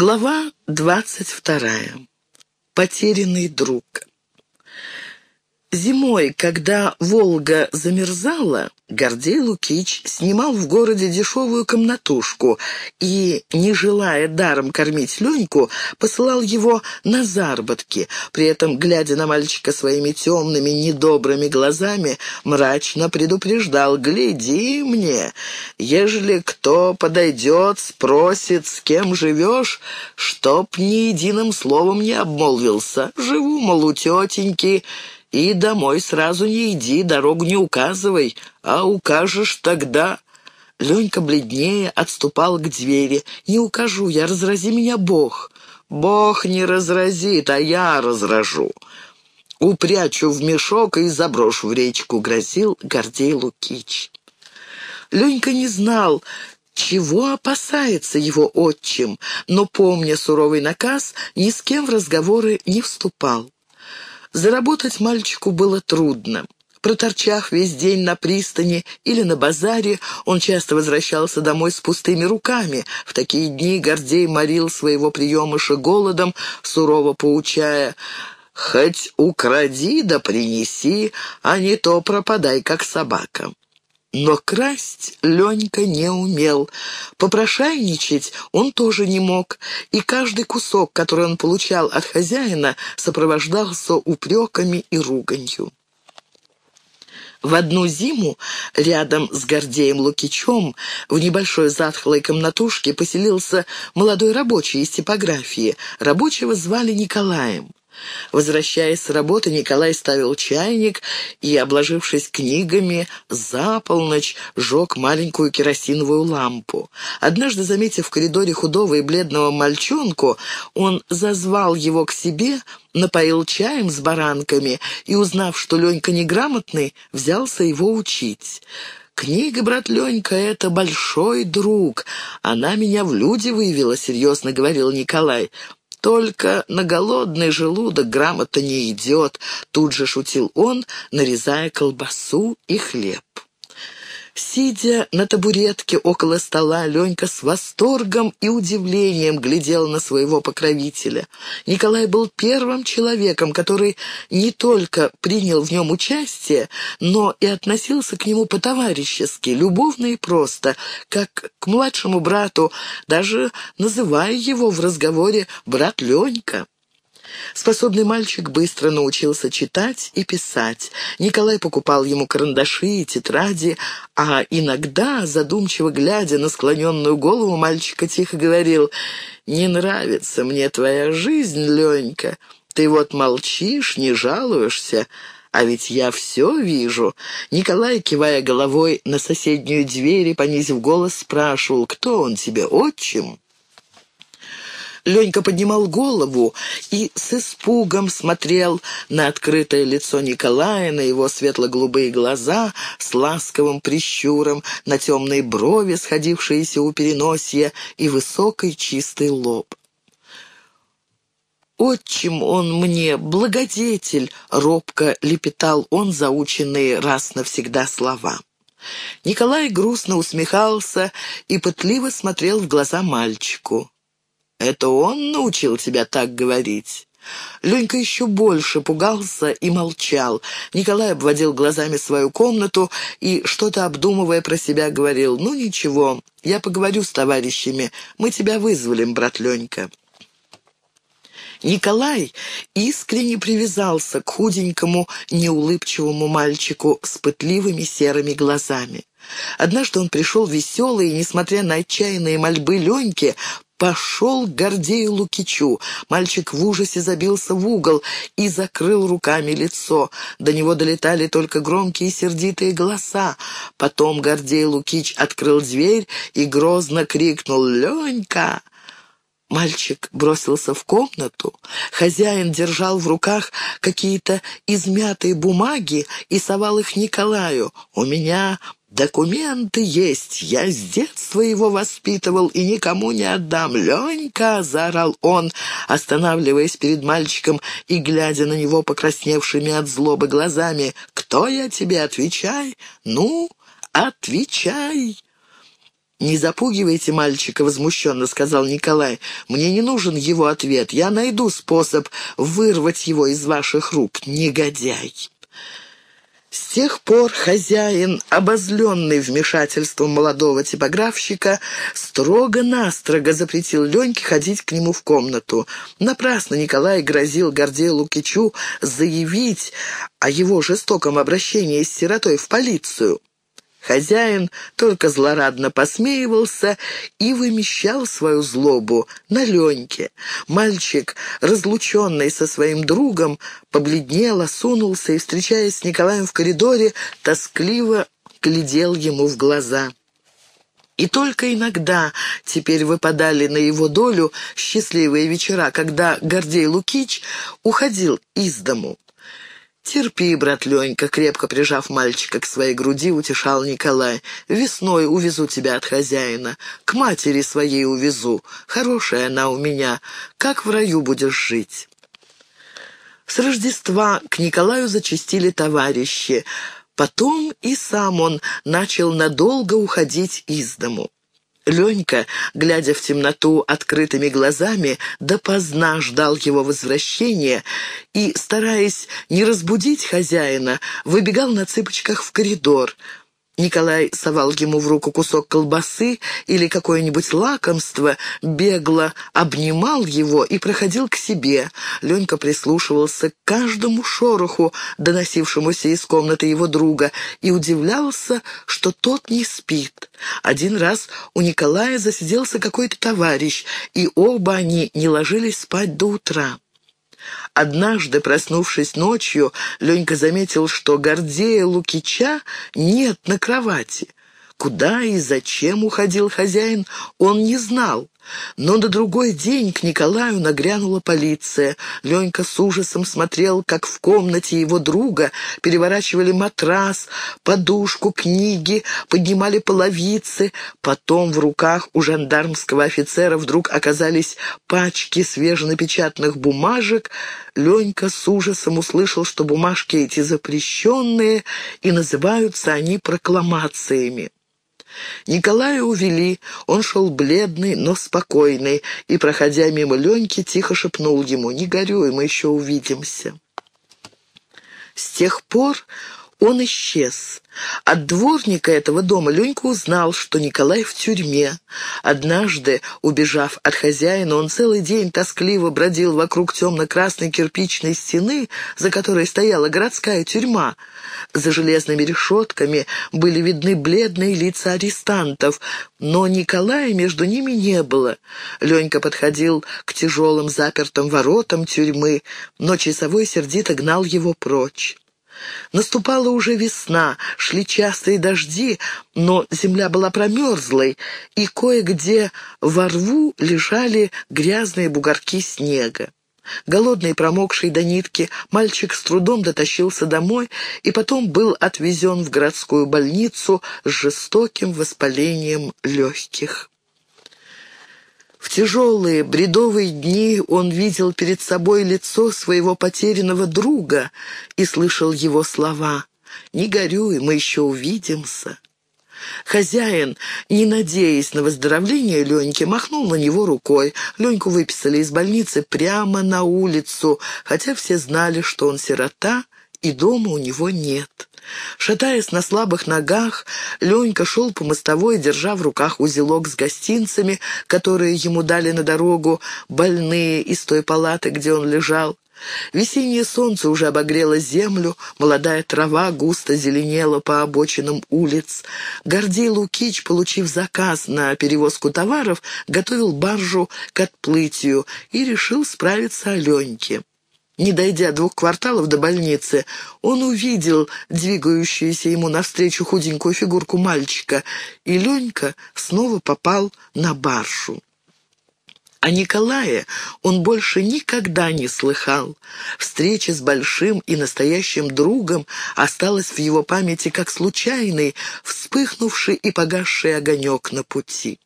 Глава двадцать вторая. Потерянный друг. Зимой, когда Волга замерзала, Гордей Лукич снимал в городе дешевую комнатушку и, не желая даром кормить Леньку, посылал его на заработки. При этом, глядя на мальчика своими темными, недобрыми глазами, мрачно предупреждал «Гляди мне, ежели кто подойдет, спросит, с кем живешь, чтоб ни единым словом не обмолвился. Живу, мол, у тетеньки». И домой сразу не иди, дорогу не указывай, а укажешь тогда...» Ленька бледнее отступал к двери. «Не укажу я, разрази меня Бог». «Бог не разразит, а я разражу». «Упрячу в мешок и заброшу в речку», — грозил Гордей Лукич. Ленька не знал, чего опасается его отчим, но, помня суровый наказ, ни с кем в разговоры не вступал. Заработать мальчику было трудно. Проторчав весь день на пристани или на базаре, он часто возвращался домой с пустыми руками. В такие дни Гордей морил своего приемыша голодом, сурово поучая «Хоть укради да принеси, а не то пропадай, как собака». Но красть Ленька не умел. Попрошайничать он тоже не мог, и каждый кусок, который он получал от хозяина, сопровождался упреками и руганью. В одну зиму рядом с Гордеем Лукичем в небольшой затхлой комнатушке поселился молодой рабочий из типографии. Рабочего звали Николаем. Возвращаясь с работы, Николай ставил чайник и, обложившись книгами, за полночь жег маленькую керосиновую лампу. Однажды, заметив в коридоре худого и бледного мальчонку, он зазвал его к себе, напоил чаем с баранками и, узнав, что Ленька неграмотный, взялся его учить. «Книга, брат Ленька, это большой друг. Она меня в люди вывела», — серьезно говорил Николай. Только на голодный желудок грамота не идет, тут же шутил он, нарезая колбасу и хлеб. Сидя на табуретке около стола, Ленька с восторгом и удивлением глядел на своего покровителя. Николай был первым человеком, который не только принял в нем участие, но и относился к нему по-товарищески, любовно и просто, как к младшему брату, даже называя его в разговоре «брат Ленька». Способный мальчик быстро научился читать и писать. Николай покупал ему карандаши и тетради, а иногда, задумчиво глядя на склоненную голову, мальчика тихо говорил «Не нравится мне твоя жизнь, Ленька. Ты вот молчишь, не жалуешься». А ведь я все вижу. Николай, кивая головой на соседнюю дверь и понизив голос, спрашивал, кто он тебе, отчим? Ленька поднимал голову и с испугом смотрел на открытое лицо Николая, на его светло-голубые глаза с ласковым прищуром, на темные брови, сходившиеся у переносия, и высокий чистый лоб. «Отчим он мне, благодетель!» — робко лепетал он заученные раз навсегда слова. Николай грустно усмехался и пытливо смотрел в глаза мальчику. Это он научил тебя так говорить?» Ленька еще больше пугался и молчал. Николай обводил глазами свою комнату и, что-то обдумывая про себя, говорил, «Ну ничего, я поговорю с товарищами, мы тебя вызволим, брат Ленька». Николай искренне привязался к худенькому, неулыбчивому мальчику с пытливыми серыми глазами. Однажды он пришел веселый и, несмотря на отчаянные мольбы Леньки, пошел к Гордею Лукичу. Мальчик в ужасе забился в угол и закрыл руками лицо. До него долетали только громкие сердитые голоса. Потом Гордей Лукич открыл дверь и грозно крикнул «Ленька!». Мальчик бросился в комнату. Хозяин держал в руках какие-то измятые бумаги и совал их Николаю. «У меня «Документы есть, я с детства его воспитывал и никому не отдам. Ленька!» — заорал он, останавливаясь перед мальчиком и глядя на него покрасневшими от злобы глазами. «Кто я тебе? Отвечай! Ну, отвечай!» «Не запугивайте мальчика», — возмущенно сказал Николай. «Мне не нужен его ответ. Я найду способ вырвать его из ваших рук, негодяй». С тех пор хозяин, обозленный вмешательством молодого типографщика, строго-настрого запретил Леньке ходить к нему в комнату. Напрасно Николай грозил Гордею Лукичу заявить о его жестоком обращении с сиротой в полицию. Хозяин только злорадно посмеивался и вымещал свою злобу на Леньке. Мальчик, разлученный со своим другом, побледнел, осунулся и, встречаясь с Николаем в коридоре, тоскливо глядел ему в глаза. И только иногда теперь выпадали на его долю счастливые вечера, когда Гордей Лукич уходил из дому. «Терпи, брат Ленька», — крепко прижав мальчика к своей груди, утешал Николай. «Весной увезу тебя от хозяина. К матери своей увезу. Хорошая она у меня. Как в раю будешь жить?» С Рождества к Николаю зачастили товарищи. Потом и сам он начал надолго уходить из дому. Ленька, глядя в темноту открытыми глазами, допоздна ждал его возвращения и, стараясь не разбудить хозяина, выбегал на цыпочках в коридор — Николай совал ему в руку кусок колбасы или какое-нибудь лакомство, бегло обнимал его и проходил к себе. Ленька прислушивался к каждому шороху, доносившемуся из комнаты его друга, и удивлялся, что тот не спит. Один раз у Николая засиделся какой-то товарищ, и оба они не ложились спать до утра. Однажды, проснувшись ночью, Ленька заметил, что Гордея Лукича нет на кровати. Куда и зачем уходил хозяин, он не знал. Но на другой день к Николаю нагрянула полиция. Ленька с ужасом смотрел, как в комнате его друга переворачивали матрас, подушку, книги, поднимали половицы. Потом в руках у жандармского офицера вдруг оказались пачки свеженапечатанных бумажек. Ленька с ужасом услышал, что бумажки эти запрещенные, и называются они прокламациями. Николая увели, он шел бледный, но спокойный, и, проходя мимо Леньки, тихо шепнул ему «Не горюй, мы еще увидимся». С тех пор он исчез. От дворника этого дома Ленька узнал, что Николай в тюрьме. Однажды, убежав от хозяина, он целый день тоскливо бродил вокруг темно-красной кирпичной стены, за которой стояла городская тюрьма. За железными решетками были видны бледные лица арестантов, но Николая между ними не было. Ленька подходил к тяжелым запертым воротам тюрьмы, но часовой сердито гнал его прочь. Наступала уже весна, шли частые дожди, но земля была промерзлой, и кое-где во рву лежали грязные бугорки снега. Голодный, промокший до нитки, мальчик с трудом дотащился домой и потом был отвезен в городскую больницу с жестоким воспалением легких. В тяжелые, бредовые дни он видел перед собой лицо своего потерянного друга и слышал его слова «Не горюй, мы еще увидимся». Хозяин, не надеясь на выздоровление Леньки, махнул на него рукой. Леньку выписали из больницы прямо на улицу, хотя все знали, что он сирота и дома у него нет. Шатаясь на слабых ногах, Ленька шел по мостовой, держа в руках узелок с гостинцами, которые ему дали на дорогу, больные из той палаты, где он лежал. Весеннее солнце уже обогрело землю, молодая трава густо зеленела по обочинам улиц. Гордей Лукич, получив заказ на перевозку товаров, готовил баржу к отплытию и решил справиться о Леньке. Не дойдя двух кварталов до больницы, он увидел двигающуюся ему навстречу худенькую фигурку мальчика, и Ленька снова попал на баршу. О Николае он больше никогда не слыхал. Встреча с большим и настоящим другом осталась в его памяти как случайный, вспыхнувший и погасший огонек на пути.